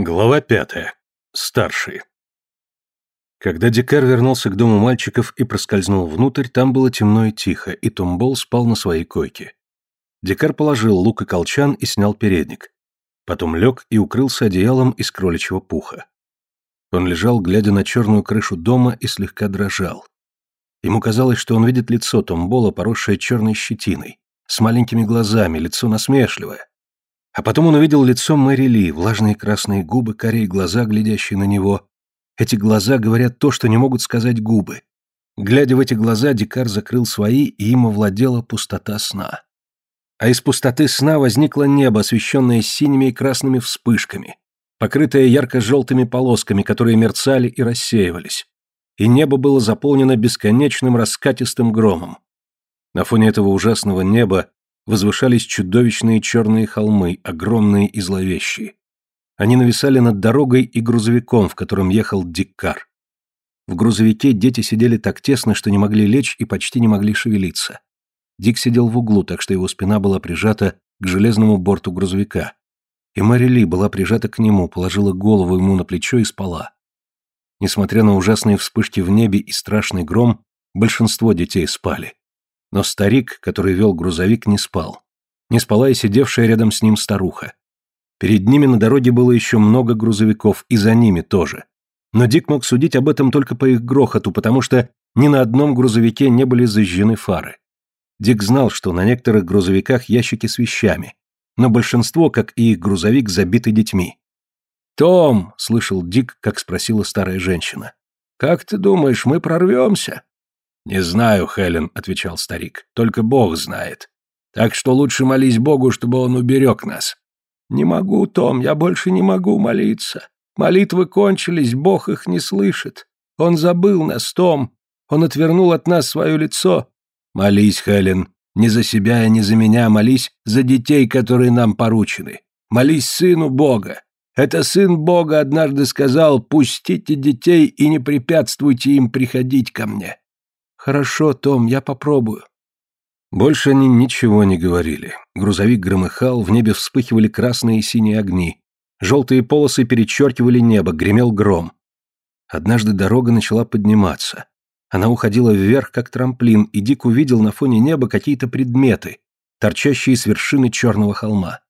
Глава пятая. Старший. Когда Дикар вернулся к дому мальчиков и проскользнул внутрь, там было темно и тихо, и Томбол спал на своей койке. Дикар положил лук и колчан и снял передник. Потом лег и укрылся одеялом из кроличьего пуха. Он лежал, глядя на черную крышу дома, и слегка дрожал. Ему казалось, что он видит лицо Томбола, поросшее черной щетиной, с маленькими глазами, лицо насмешливое. А потом он увидел лицо Мэри Ли, влажные красные губы, корей глаза, глядящие на него. Эти глаза говорят то, что не могут сказать губы. Глядя в эти глаза, Дикар закрыл свои, и им овладела пустота сна. А из пустоты сна возникло небо, освещенное синими и красными вспышками, покрытое ярко-желтыми полосками, которые мерцали и рассеивались. И небо было заполнено бесконечным раскатистым громом. На фоне этого ужасного неба возвышались чудовищные черные холмы, огромные и зловещие. Они нависали над дорогой и грузовиком, в котором ехал Диккар. В грузовике дети сидели так тесно, что не могли лечь и почти не могли шевелиться. Дик сидел в углу, так что его спина была прижата к железному борту грузовика. И Мэри была прижата к нему, положила голову ему на плечо и спала. Несмотря на ужасные вспышки в небе и страшный гром, большинство детей спали. Но старик, который вел грузовик, не спал. Не спала и сидевшая рядом с ним старуха. Перед ними на дороге было еще много грузовиков, и за ними тоже. Но Дик мог судить об этом только по их грохоту, потому что ни на одном грузовике не были зажжены фары. Дик знал, что на некоторых грузовиках ящики с вещами, но большинство, как и их грузовик, забиты детьми. «Том!» — слышал Дик, как спросила старая женщина. «Как ты думаешь, мы прорвемся?» «Не знаю, Хелен», — отвечал старик, — «только Бог знает. Так что лучше молись Богу, чтобы он уберег нас». «Не могу, Том, я больше не могу молиться. Молитвы кончились, Бог их не слышит. Он забыл нас, Том. Он отвернул от нас свое лицо». «Молись, Хелен, не за себя и не за меня, молись за детей, которые нам поручены. Молись сыну Бога. Это сын Бога однажды сказал, пустите детей и не препятствуйте им приходить ко мне. «Хорошо, Том, я попробую». Больше они ничего не говорили. Грузовик громыхал, в небе вспыхивали красные и синие огни. Желтые полосы перечеркивали небо, гремел гром. Однажды дорога начала подниматься. Она уходила вверх, как трамплин, и Дик увидел на фоне неба какие-то предметы, торчащие с вершины черного холма.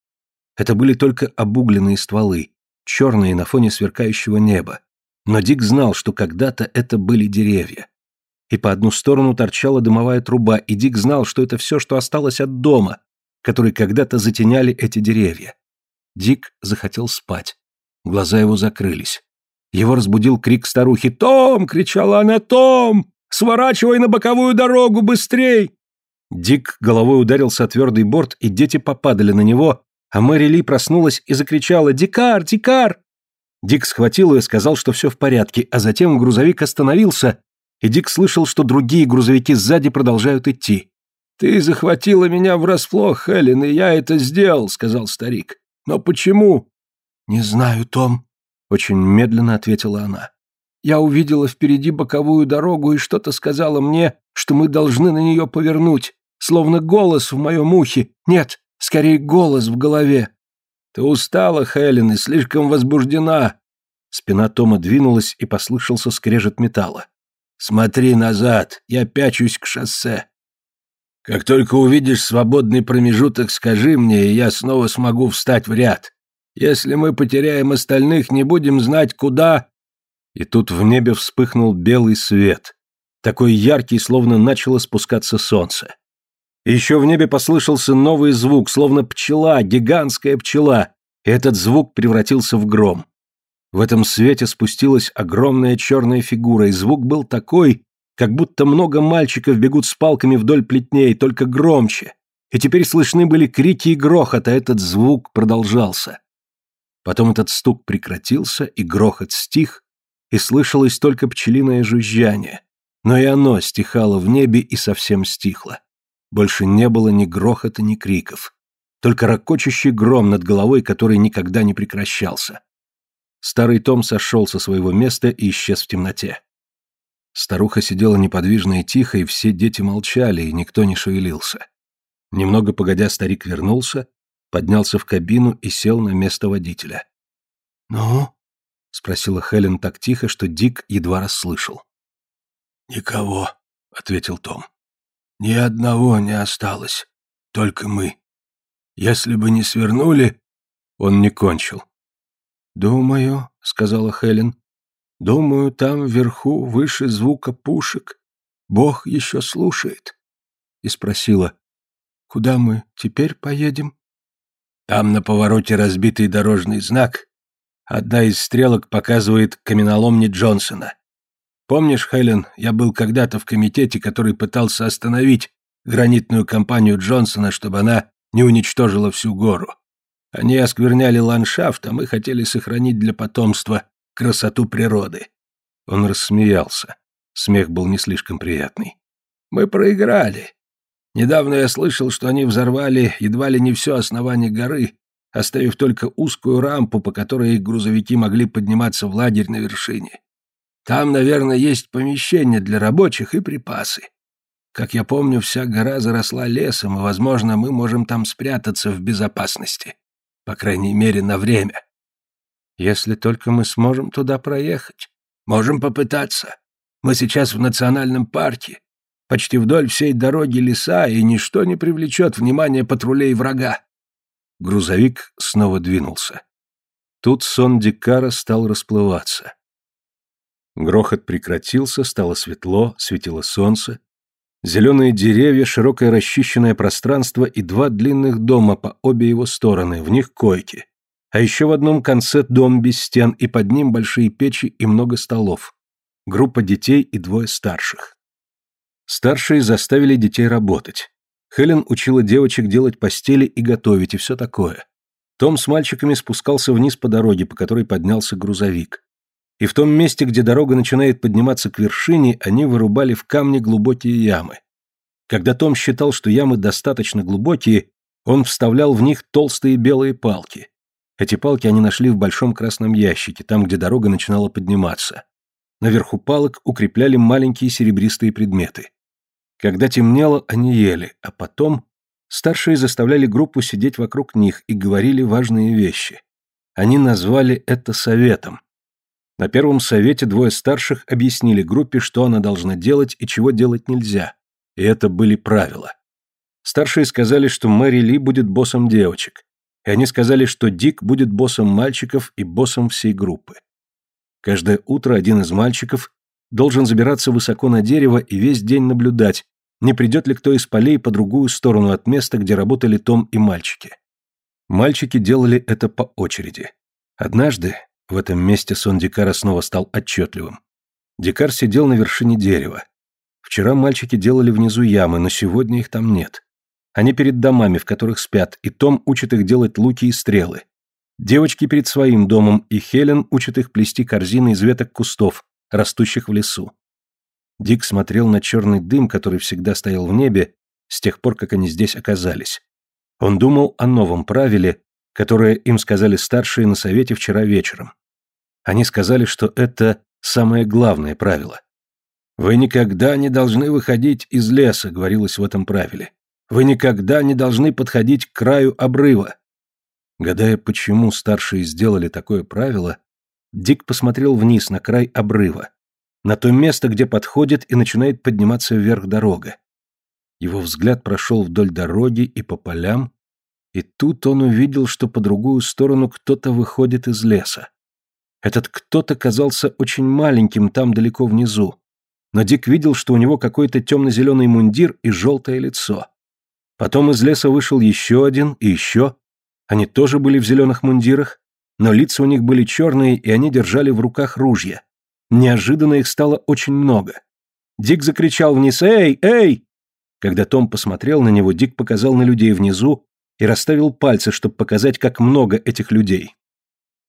Это были только обугленные стволы, черные на фоне сверкающего неба. Но Дик знал, что когда-то это были деревья и по одну сторону торчала дымовая труба, и Дик знал, что это все, что осталось от дома, который когда-то затеняли эти деревья. Дик захотел спать. Глаза его закрылись. Его разбудил крик старухи. «Том!» — кричала она. «Том! Сворачивай на боковую дорогу, быстрей!» Дик головой ударился о твердый борт, и дети попадали на него, а Мэри Ли проснулась и закричала «Дикар! Дикар!». Дик схватил ее и сказал, что все в порядке, а затем грузовик остановился, и Дик слышал, что другие грузовики сзади продолжают идти. «Ты захватила меня врасплох, Хелен, и я это сделал», — сказал старик. «Но почему?» «Не знаю, Том», — очень медленно ответила она. «Я увидела впереди боковую дорогу, и что-то сказала мне, что мы должны на нее повернуть, словно голос в моем ухе. Нет, скорее голос в голове». «Ты устала, Хелен, и слишком возбуждена». Спина Тома двинулась, и послышался скрежет металла. Смотри назад, я пячусь к шоссе. Как только увидишь свободный промежуток, скажи мне, и я снова смогу встать в ряд. Если мы потеряем остальных, не будем знать, куда...» И тут в небе вспыхнул белый свет, такой яркий, словно начало спускаться солнце. И еще в небе послышался новый звук, словно пчела, гигантская пчела, и этот звук превратился в гром. В этом свете спустилась огромная черная фигура, и звук был такой, как будто много мальчиков бегут с палками вдоль плетней, только громче. И теперь слышны были крики и грохот, а этот звук продолжался. Потом этот стук прекратился, и грохот стих, и слышалось только пчелиное жужжание. Но и оно стихало в небе и совсем стихло. Больше не было ни грохота, ни криков. Только ракочущий гром над головой, который никогда не прекращался. Старый Том сошел со своего места и исчез в темноте. Старуха сидела неподвижно и тихо, и все дети молчали, и никто не шевелился. Немного погодя старик вернулся, поднялся в кабину и сел на место водителя. «Ну?» — спросила Хелен так тихо, что Дик едва расслышал. «Никого», — ответил Том. «Ни одного не осталось. Только мы. Если бы не свернули...» Он не кончил. «Думаю», — сказала Хелен, — «думаю, там вверху, выше звука пушек, Бог еще слушает». И спросила, «Куда мы теперь поедем?» «Там на повороте разбитый дорожный знак, Одна из стрелок показывает каменоломни Джонсона. Помнишь, Хелен, я был когда-то в комитете, который пытался остановить гранитную компанию Джонсона, чтобы она не уничтожила всю гору. Они оскверняли ландшафт, а мы хотели сохранить для потомства красоту природы. Он рассмеялся. Смех был не слишком приятный. Мы проиграли. Недавно я слышал, что они взорвали едва ли не все основание горы, оставив только узкую рампу, по которой их грузовики могли подниматься в лагерь на вершине. Там, наверное, есть помещение для рабочих и припасы. Как я помню, вся гора заросла лесом, и, возможно, мы можем там спрятаться в безопасности. По крайней мере, на время. Если только мы сможем туда проехать. Можем попытаться. Мы сейчас в национальном парке. Почти вдоль всей дороги леса, и ничто не привлечет внимание патрулей врага. Грузовик снова двинулся. Тут сон Дикара стал расплываться. Грохот прекратился, стало светло, светило солнце. Зеленые деревья, широкое расчищенное пространство и два длинных дома по обе его стороны, в них койки. А еще в одном конце дом без стен, и под ним большие печи и много столов. Группа детей и двое старших. Старшие заставили детей работать. Хелен учила девочек делать постели и готовить, и все такое. Том с мальчиками спускался вниз по дороге, по которой поднялся грузовик. И в том месте, где дорога начинает подниматься к вершине, они вырубали в камне глубокие ямы. Когда Том считал, что ямы достаточно глубокие, он вставлял в них толстые белые палки. Эти палки они нашли в большом красном ящике, там, где дорога начинала подниматься. Наверху палок укрепляли маленькие серебристые предметы. Когда темнело, они ели, а потом старшие заставляли группу сидеть вокруг них и говорили важные вещи. Они назвали это советом. На первом совете двое старших объяснили группе, что она должна делать и чего делать нельзя. И это были правила. Старшие сказали, что Мэри Ли будет боссом девочек. И они сказали, что Дик будет боссом мальчиков и боссом всей группы. Каждое утро один из мальчиков должен забираться высоко на дерево и весь день наблюдать, не придет ли кто из полей по другую сторону от места, где работали Том и мальчики. Мальчики делали это по очереди. Однажды в этом месте сон Дикара снова стал отчетливым. Дикар сидел на вершине дерева. Вчера мальчики делали внизу ямы, но сегодня их там нет. Они перед домами, в которых спят, и Том учит их делать луки и стрелы. Девочки перед своим домом, и Хелен учит их плести корзины из веток кустов, растущих в лесу. Дик смотрел на черный дым, который всегда стоял в небе, с тех пор, как они здесь оказались. Он думал о новом правиле, которое им сказали старшие на совете вчера вечером. Они сказали, что это самое главное правило. «Вы никогда не должны выходить из леса», — говорилось в этом правиле. «Вы никогда не должны подходить к краю обрыва». Гадая, почему старшие сделали такое правило, Дик посмотрел вниз на край обрыва, на то место, где подходит и начинает подниматься вверх дорога. Его взгляд прошел вдоль дороги и по полям, и тут он увидел, что по другую сторону кто-то выходит из леса. Этот кто-то казался очень маленьким там далеко внизу, но Дик видел, что у него какой-то темно-зеленый мундир и желтое лицо. Потом из леса вышел еще один и еще. Они тоже были в зеленых мундирах, но лица у них были черные, и они держали в руках ружья. Неожиданно их стало очень много. Дик закричал вниз «Эй! Эй!». Когда Том посмотрел на него, Дик показал на людей внизу и расставил пальцы, чтобы показать, как много этих людей.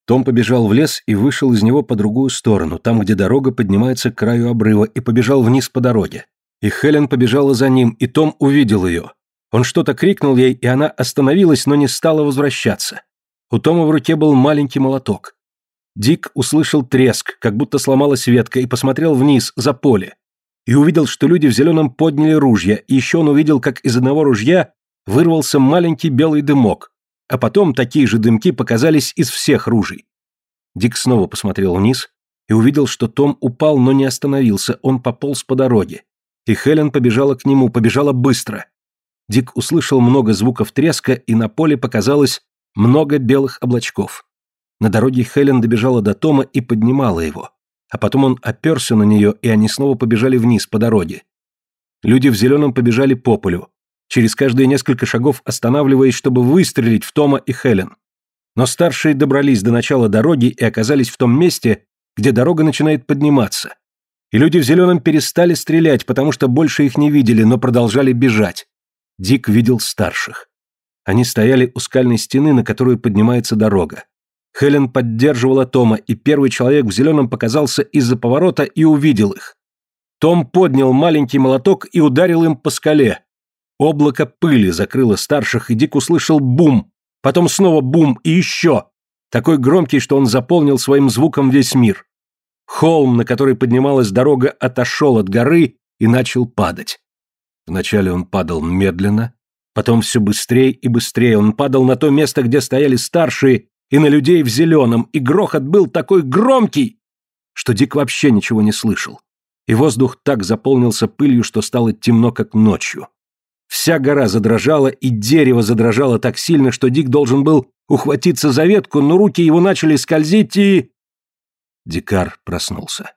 Том побежал в лес и вышел из него по другую сторону, там, где дорога поднимается к краю обрыва, и побежал вниз по дороге. И Хелен побежала за ним, и Том увидел ее. Он что-то крикнул ей, и она остановилась, но не стала возвращаться. У Тома в руке был маленький молоток. Дик услышал треск, как будто сломалась ветка, и посмотрел вниз, за поле. И увидел, что люди в зеленом подняли ружья, и еще он увидел, как из одного ружья вырвался маленький белый дымок, а потом такие же дымки показались из всех ружей. Дик снова посмотрел вниз и увидел, что Том упал, но не остановился, он пополз по дороге. И Хелен побежала к нему, побежала быстро. Дик услышал много звуков треска, и на поле показалось много белых облачков. На дороге Хелен добежала до Тома и поднимала его. А потом он оперся на нее, и они снова побежали вниз по дороге. Люди в зеленом побежали по полю, через каждые несколько шагов останавливаясь, чтобы выстрелить в Тома и Хелен. Но старшие добрались до начала дороги и оказались в том месте, где дорога начинает подниматься. И люди в зеленом перестали стрелять, потому что больше их не видели, но продолжали бежать. Дик видел старших. Они стояли у скальной стены, на которую поднимается дорога. Хелен поддерживала Тома, и первый человек в зеленом показался из-за поворота и увидел их. Том поднял маленький молоток и ударил им по скале. Облако пыли закрыло старших, и Дик услышал бум, потом снова бум и еще, такой громкий, что он заполнил своим звуком весь мир. Холм, на который поднималась дорога, отошел от горы и начал падать. Вначале он падал медленно, потом все быстрее и быстрее. Он падал на то место, где стояли старшие, и на людей в зеленом, и грохот был такой громкий, что Дик вообще ничего не слышал. И воздух так заполнился пылью, что стало темно, как ночью. Вся гора задрожала, и дерево задрожало так сильно, что Дик должен был ухватиться за ветку, но руки его начали скользить и... Дикар проснулся.